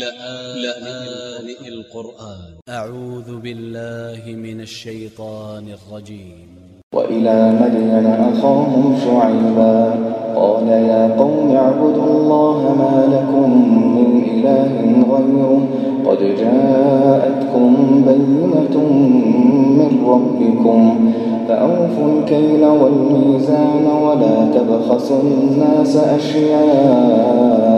لآن القرآن. أ ع و ذ ب ا ل ل ه من ا ل ش ي ط ا ن ا ل ج ي م وإلى مدين أخاهم شعيبا. قال يا قوم اعبدوا الله ما لكم من إله غيره. قد جاءتكم بينة من ربكم. فأوفوا الكيل والميزان ولا تبخسوا الناس أشياءهم ولا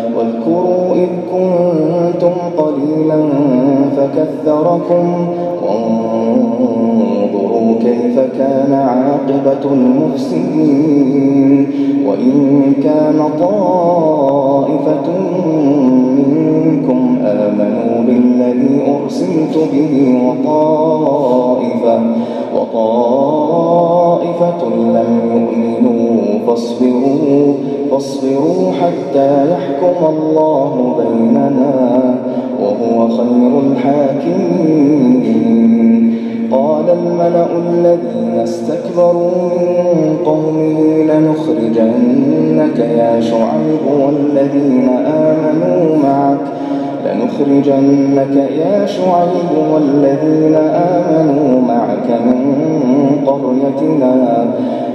واذكروا إذ كنتم قليلا فكثركم وانظروا كيف كان عاقبة المفسدين؟ وإن كان طائفة منكم آمنوا بالذي أرسلت به وطائفة, وطائفة لم يؤمنوا فاصبروا, فاصبروا حتى يحكم الله بيننا وهو خير الحاكمين. قال الملأ الذين استكبروا من قومه لنخرجنك يا شعيب والذين آمنوا معك. لنخرجنك يا شعيب والذين آمنوا معك من قريتنا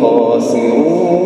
خاسرون.